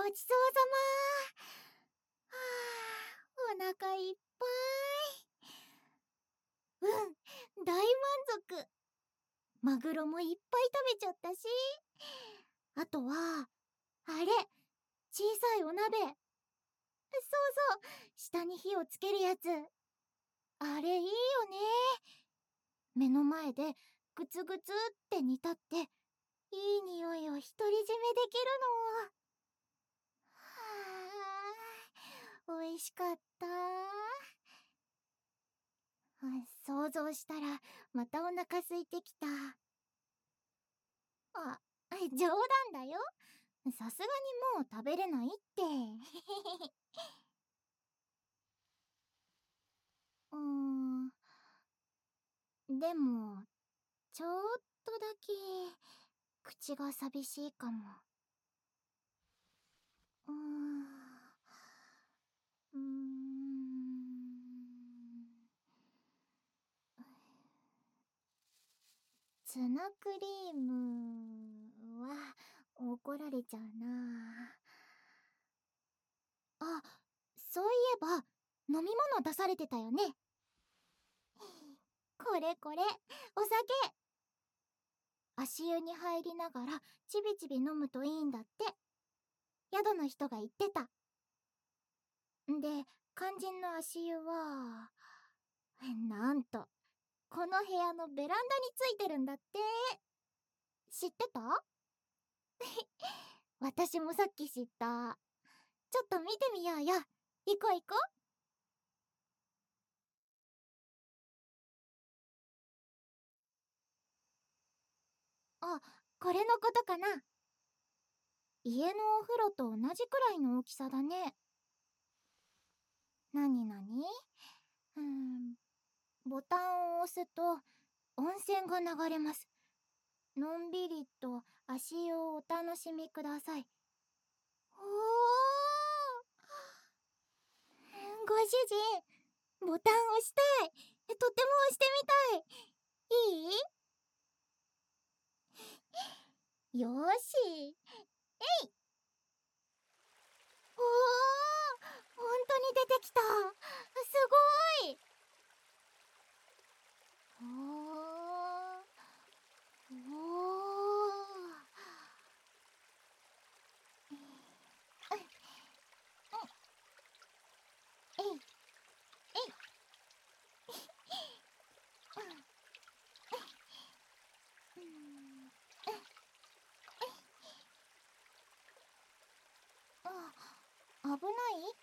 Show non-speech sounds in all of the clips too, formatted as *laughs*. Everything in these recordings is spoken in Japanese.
ごちそうさまはあ、お腹いっぱい。うん、大満足。マグロもいっぱい食べちゃったし。あとは、あれ、小さいお鍋。そうそう、下に火をつけるやつ。あれいいよね。目の前でグツグツって煮立って、いい匂いを独り占めできるの。はあ、美味しかった。想像したら、またお腹空いてきた。あ、冗談だよ。さすがにもう食べれないって。*laughs* うん。でも、ちょっとだけ、口が寂しいかも。うん。うーん。ツナクリームは怒られちゃうなあ、そういえば飲み物出されてたよね。これこれ、お酒足湯に入りながらちびちび飲むといいんだって。宿の人が言ってた。で、肝心の足湯は、なんと、この部屋のベランダについてるんだって。知ってた？*laughs* 私もさっき知った。ちょっと見てみようよ。行こう行こう。あ、これのことかな。家のお風呂と同じくらいの大きさだね。なになにうん、ボタンを押すと温泉が流れます。のんびりと足湯をお楽しみください。おーご主人、ボタン押したい。とっても押してみたい。いい？よし。えいおー本当に出てきたすごいおー。おーえい危ない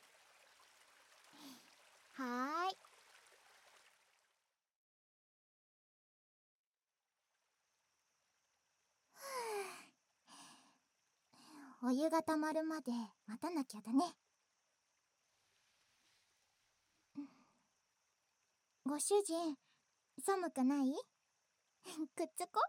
はーい。お湯が溜まるまで待たなきゃだね。ご主人、寒くない？*laughs* くっつこ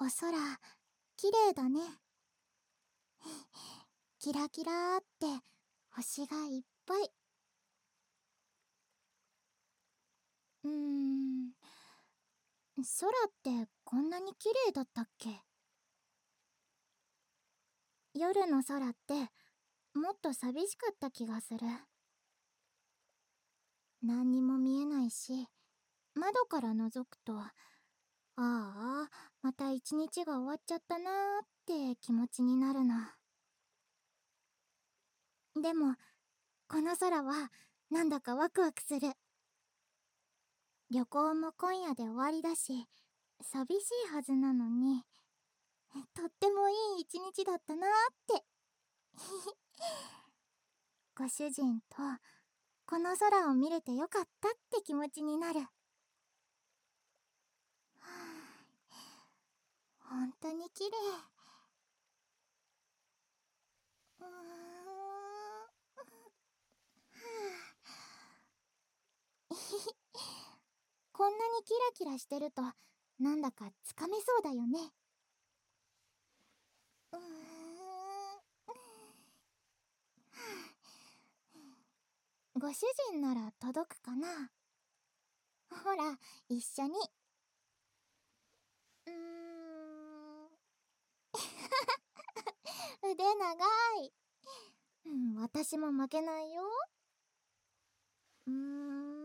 お空、綺麗だね。キラキラーって星がいっぱい。うーん、空ってこんなに綺麗だったっけ？夜の空ってもっと寂しかった気がする。何にも見えないし、窓から覗くと、ああ、また一日が終わっちゃったなーって気持ちになるの。でも、この空はなんだかワクワクする。旅行も今夜で終わりだし、寂しいはずなのに、とってもいい一日だったなーって。*laughs* ご主人とこの空を見れてよかったって気持ちになる。*sighs* 本当に綺麗。うーん。こんなにキラキラしてると、なんだかつかめそうだよね。うーん。ご主人なら届くかな？ほら、一緒に。うーん。*laughs* 腕長い。うん、私も負けないよ。うーん。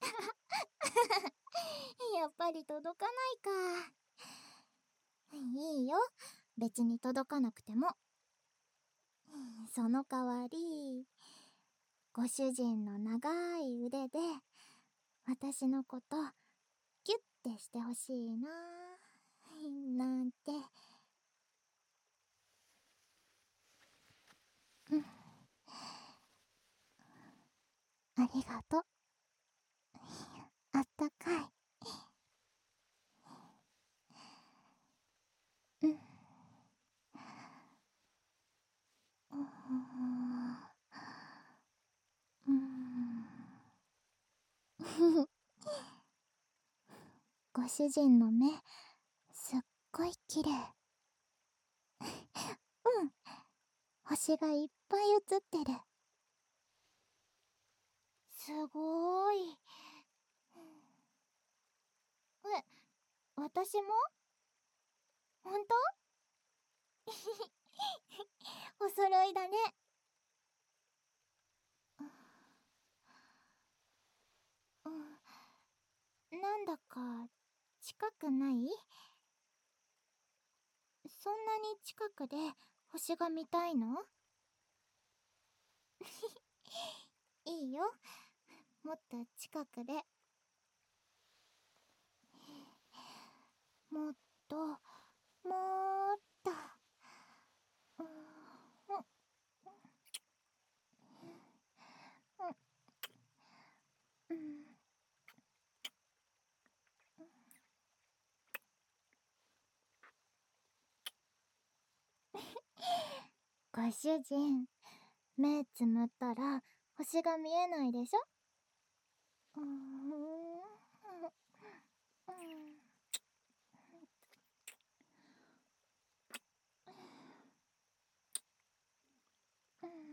*laughs* やっぱり届かないか。いいよ。別に届かなくても。その代わり、ご主人の長い腕で、私のこと、ギュッてしてほしいななんて。ありがとう。あったかい。ご主人の目、すっごい綺麗。うん。星がいっぱい映ってる。すごーい。え、私も？本当？*laughs* お揃いだね。うん、なんだか近くない？そんなに近くで星が見たいの？*laughs* いいよ。もっと近くで。もっと、もっと。ご主人、目つむったら星が見えないでしょ？うーん。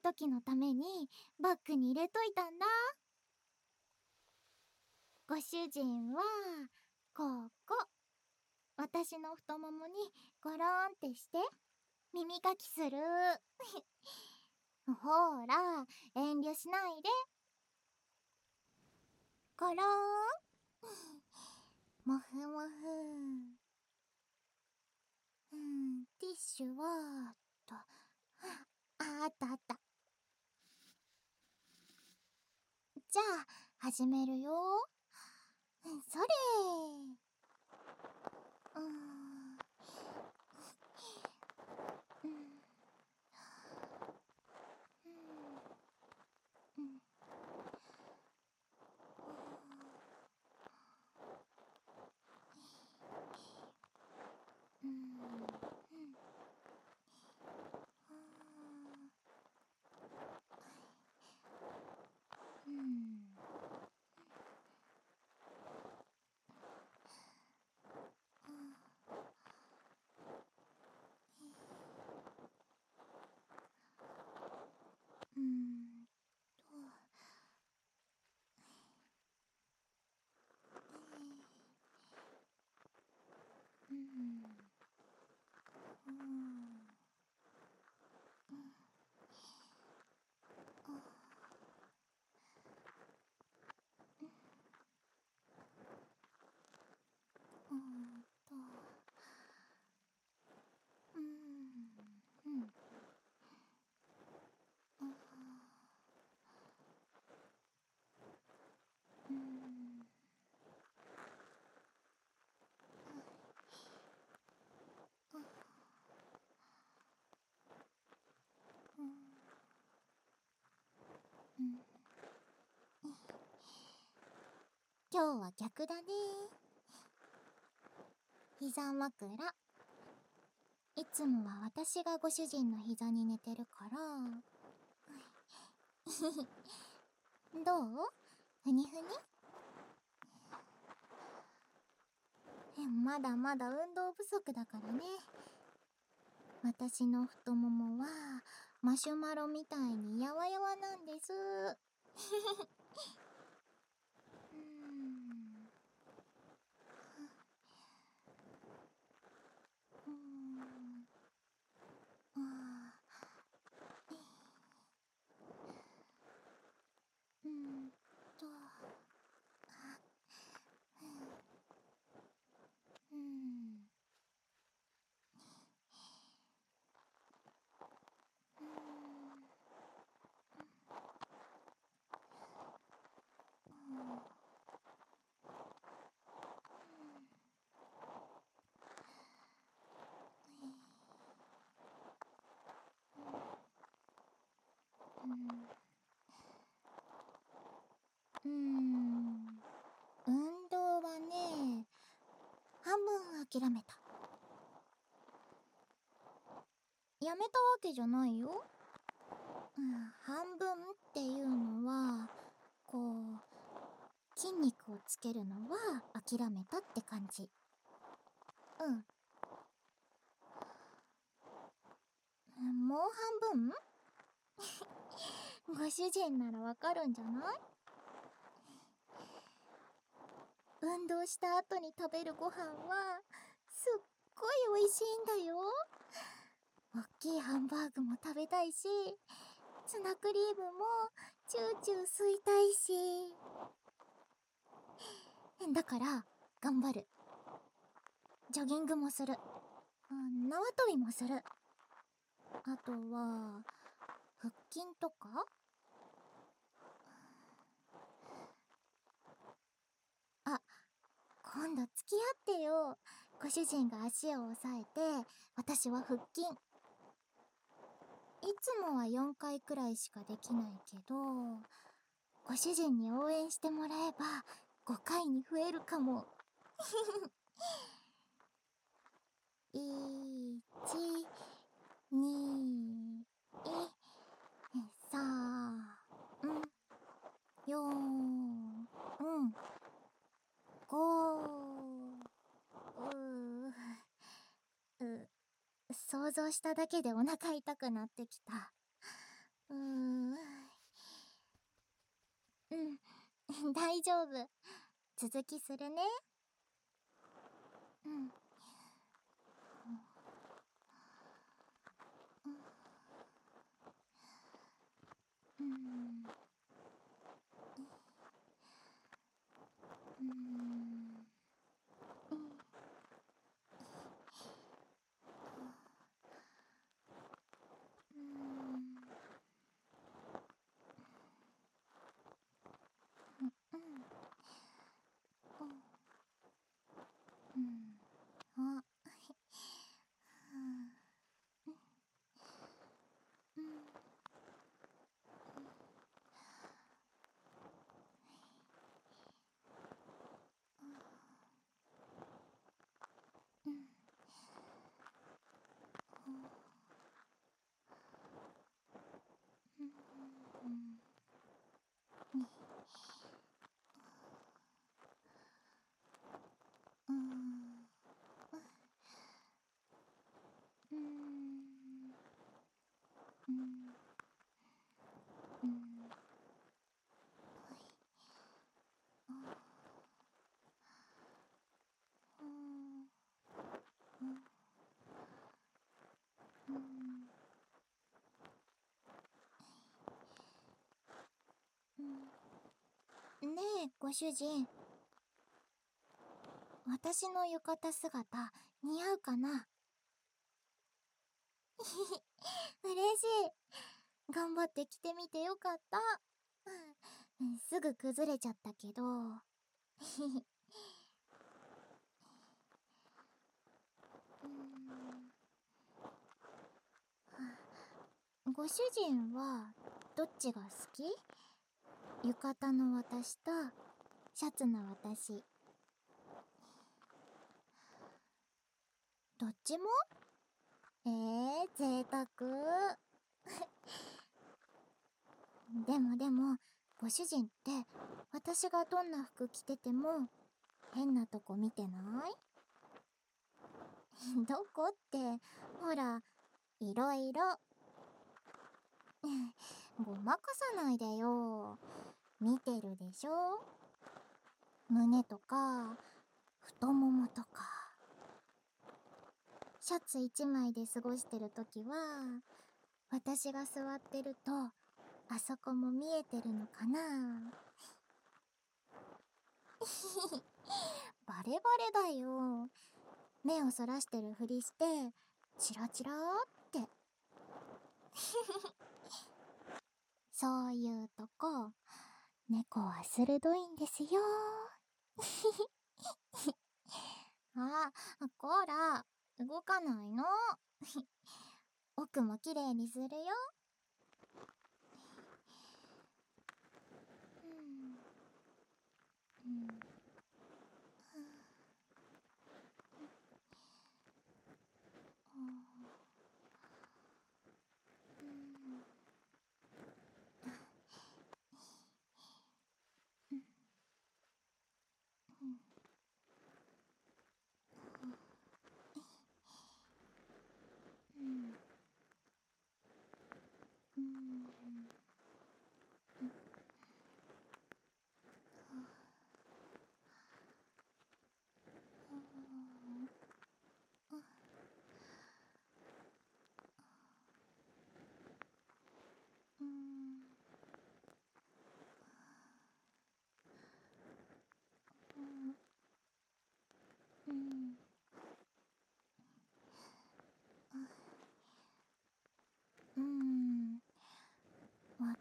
時のためにバッグに入れといたんだ。ご主人は、ここ。私の太ももにゴローンってして。耳かきする。*laughs* ほら、遠慮しないで。ゴローン。*laughs* もふもふ。うん、ティッシュは、と、*laughs* あ、あったあった。じゃあ、始めるよ。それうん。今日は逆だね。膝枕。いつもは私がご主人の膝に寝てるから。*laughs* どう？ふにふに？まだまだ運動不足だからね。私の太ももはマシュマロみたいにやわやわなんですうん、運動はね、半分諦めた。やめたわけじゃないよ。うん、半分っていうのは、こう、筋肉をつけるのは諦めたって感じ。うん。もう半分？*laughs* ご主人ならわかるんじゃない？運動した後に食べるご飯はごい美味しいんだよ。おっきいハンバーグも食べたいしツナクリームもチューチュー吸いたいし。だから頑張る。ジョギングもする。縄跳びもする。あとは腹筋とか？あ今度付き合ってよ。ご主人が足を押さえて私は腹筋。いつもは4回くらいしかできないけどご主人に応援してもらえば5回に増えるかも。*laughs* 1 2三、四、五、う、*laughs* う、想像しただけでお腹痛くなってきた。うーん。うん、*laughs* 大丈夫。続きするね。うん。ねえ、ご主人。私の浴衣姿、似合うかな？*laughs* 嬉しい。頑張って着てみてよかった。すぐ崩れちゃったけど。*laughs* ご主人はどっちが好き？浴衣の私とシャツの私。どっちも？えー、贅沢。*laughs* でもでもご主人って私がどんな服着てても変なとこ見てない？*laughs* どこって？ほらいろいろ。*laughs* ごまかさないでよ。見てるでしょ？胸とか太ももとか。シャツ一枚で過ごしてる時は私が座ってるとあそこも見えてるのかな？*laughs* バレバレだよ。目をそらしてるふりしてチラチラーって。*laughs* そういうとこ猫は鋭いんですよ *laughs* あ、こら、動かないの。*laughs* 奥も綺麗にするよ。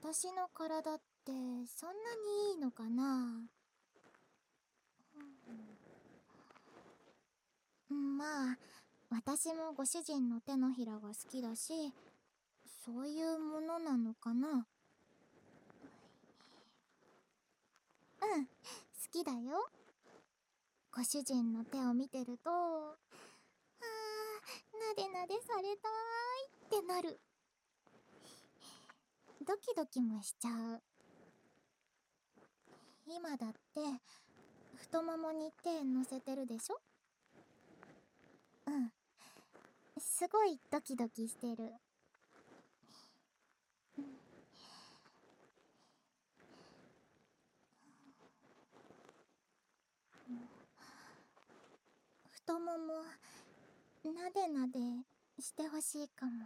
私の体ってそんなにいいのかな？うん、まあ私もご主人の手のひらが好きだしそういうものなのかな？うん好きだよ。ご主人の手を見てるとあーなでなでされたーいってなる。ドキドキもしちゃう。今だって太ももに手乗せてるでしょ？うん。すごいドキドキしてる。太ももなでなでしてほしいかも。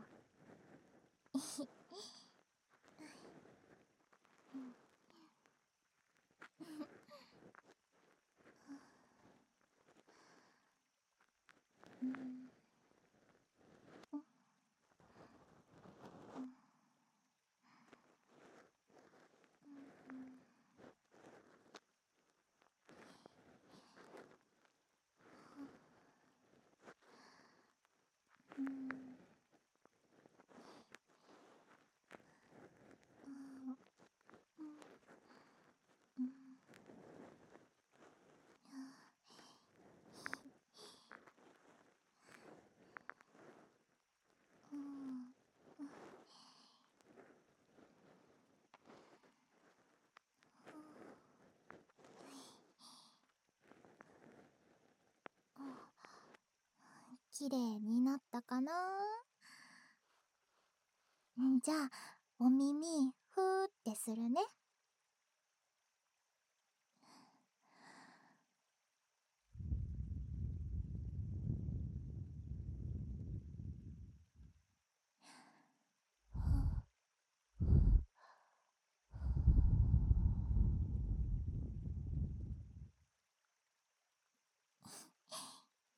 綺麗になったかな？じゃあお耳ふーってするね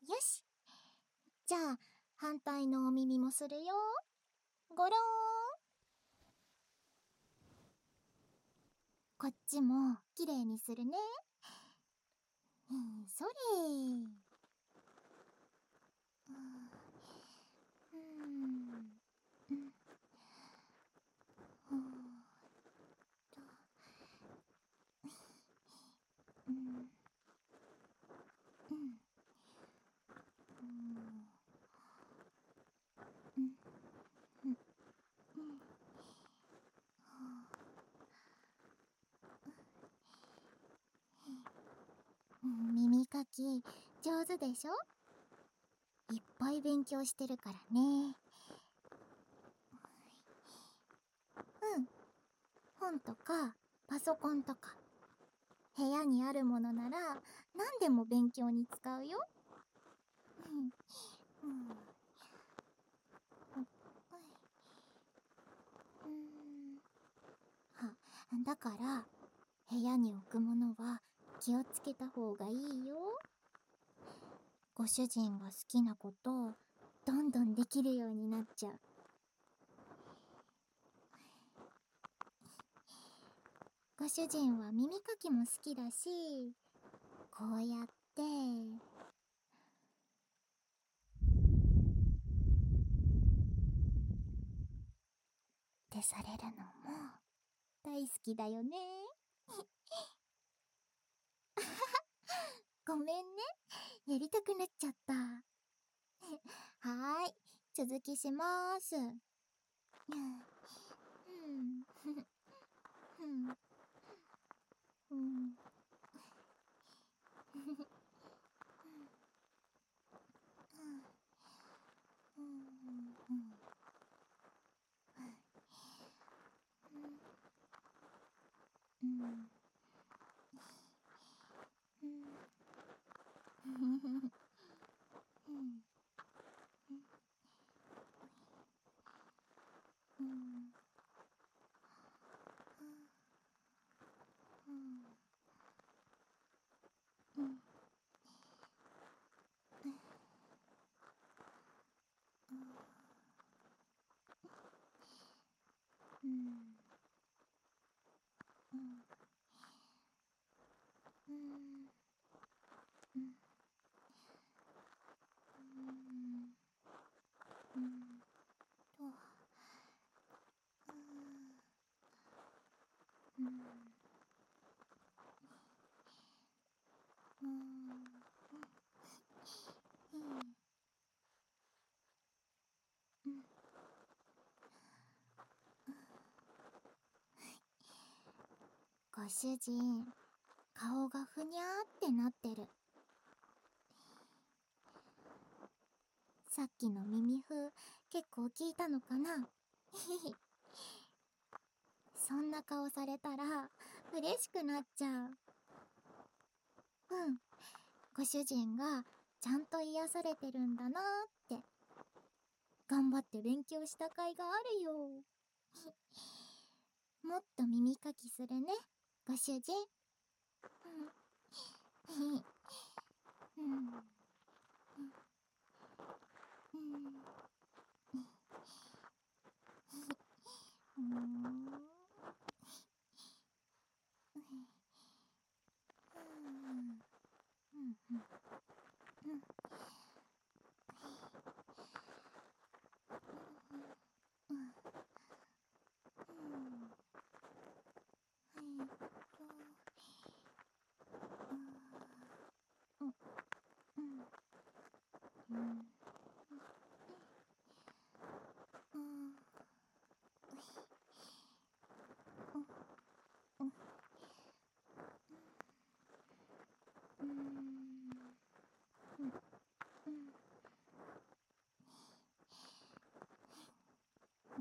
よしじゃあ反対のお耳もするよ。ごろーん。こっちもきれいにするね。それうんき上手でしょ？いっぱい勉強してるからね。うん。本とかパソコンとか部屋にあるものなら何でも勉強に使うよ。うん。うん。だから部屋に置くものは気をつけた方がいいよ。ご主人が好きなことをどんどんできるようになっちゃう。ご主人は耳かきも好きだしこうやって。ってされるのも大好きだよね。ごめんね。やりたくなっちゃった。はーい。続きしまーす。うん。うん。うん。うん。ご主人顔がふにゃーってなってる。さっきの耳風結構効いたのかな？*laughs* そんな顔されたら嬉しくなっちゃう。うん。ご主人がちゃんと癒されてるんだなーって。頑張って勉強した甲斐があるよ。*laughs* もっと耳かきするね。ご主人。うん。うん。うん。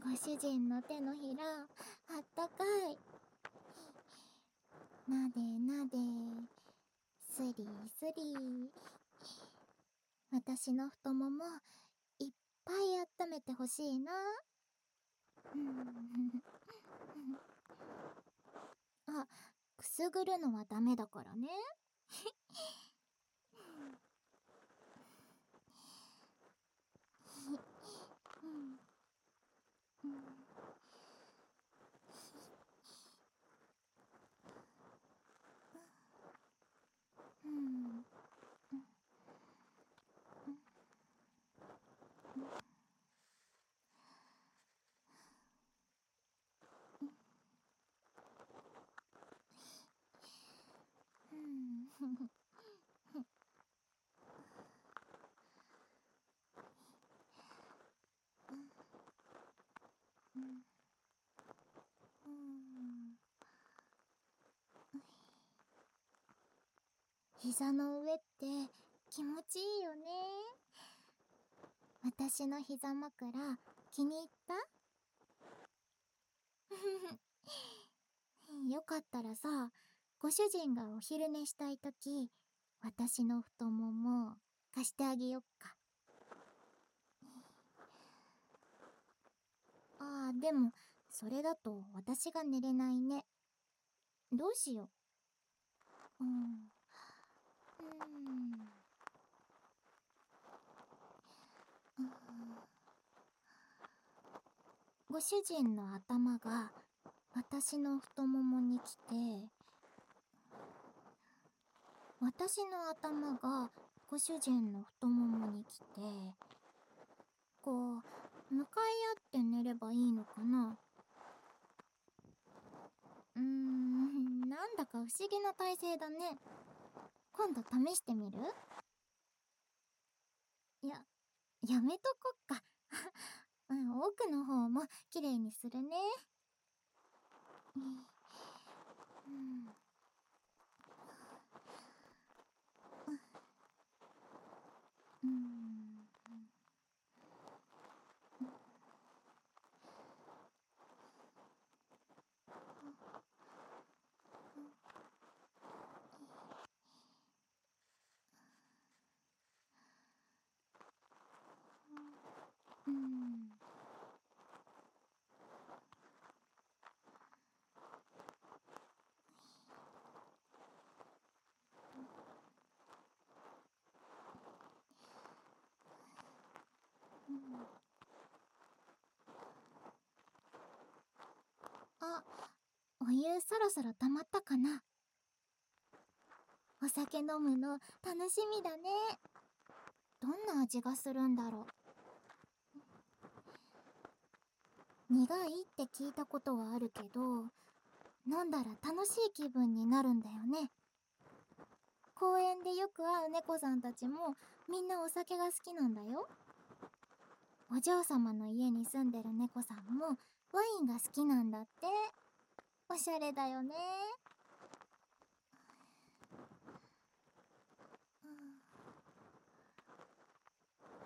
ご主人の手のひらあったかいなでなで、すりすり。私の太もも、いっぱい温めてほしいな。*laughs* あ、くすぐるのはダメだからね。フフフ。膝の上って気持ちいいよね。私の膝枕気に入った？*laughs* よかったらさご主人がお昼寝したいとき私の太もも貸してあげよっか。ああでもそれだと私が寝れないね。どうしよう。うん。うん。ご主人の頭が私の太ももに来て私の頭がご主人の太ももに来てこう向かい合って寝ればいいのかな。うーんなんだか不思議な体勢だね。今度試してみる？ややめとこっか。*laughs* うん、奥の方も綺麗にするね。うん。あ、お湯そろそろ溜まったかなお酒飲むの楽しみだね。どんな味がするんだろう。苦いって聞いたことはあるけど、飲んだら楽しい気分になるんだよね。公園でよく会う猫さんたちもみんなお酒が好きなんだよ。お嬢様の家に住んでる猫さんもワインが好きなんだって。おしゃれだよね。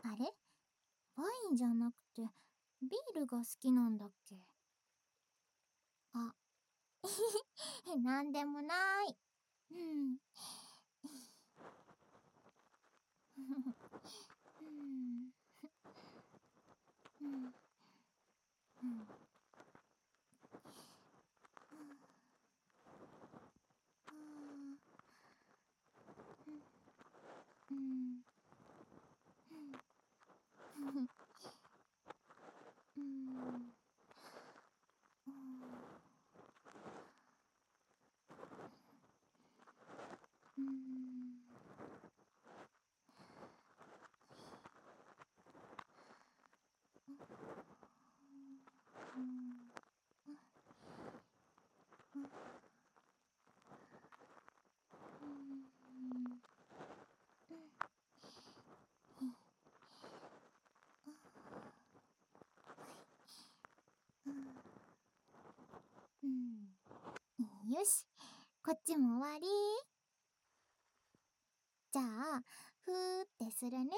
あれ？ワインじゃなくてビールが好きなんだっけ？あ、*laughs* なんでもない。うん。よし、こっちも終わり。じゃあ、ふーってするね。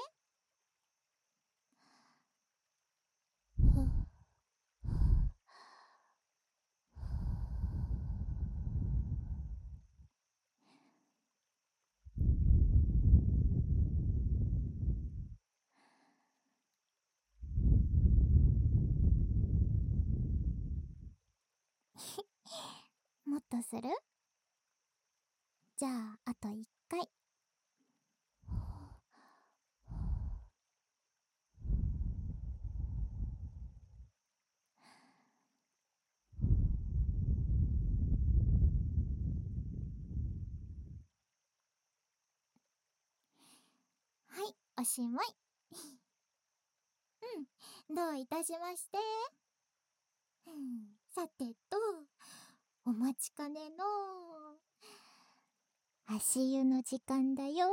とする？じゃあ、あと一回。はい、おしまい。うん、どういたしまして。さてと、お待ちかねの。足湯の時間だよ。